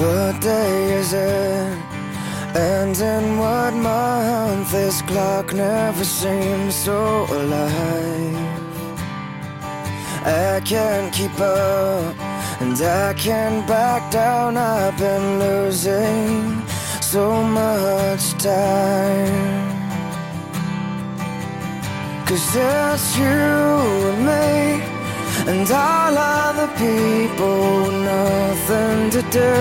What day is it? And in what month? This clock never seems so alive. I can't keep up, and I can't back down. I've been losing so much time. Cause it's you and me, and all other people, nothing to do,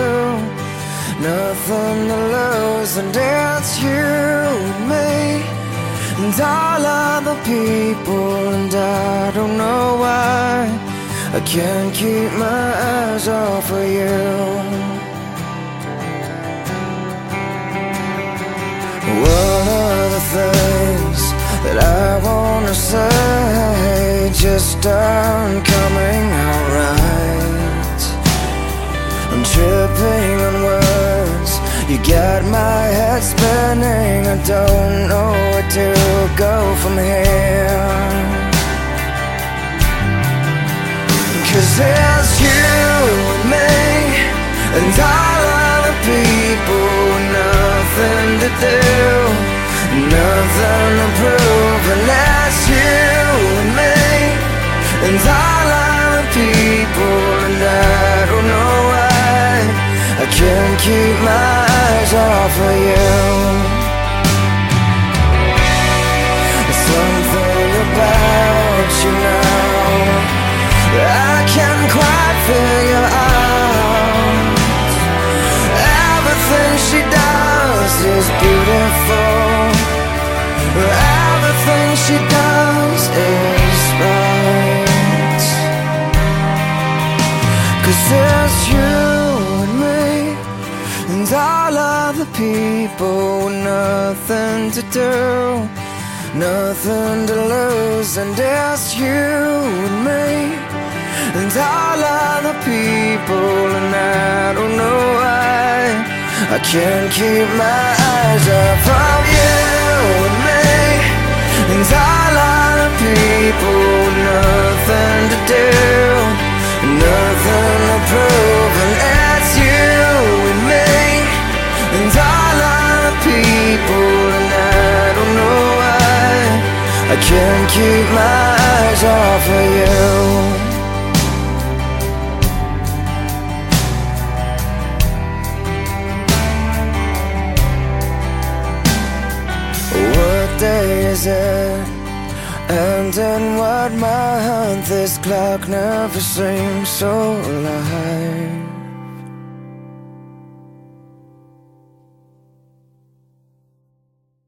nothing to lose, and it's you and me, and all other people, and I don't know why. I can't keep my eyes off of you. Aren't coming out right. I'm tripping on words, you got my head spinning. I don't know where to go from here. Cause it's you and me And all other people Nothing to do Nothing she does is right Cause there's you and me And all other people with nothing to do Nothing to lose. And it's you and me and all other people, and I don't know why. I can't keep my eyes off of you and all other people, nothing to do, nothing to prove, and it's you and me, and all other people, and I don't know why I can't keep my eyes off of you. It? And what month? This clock never seems so alive.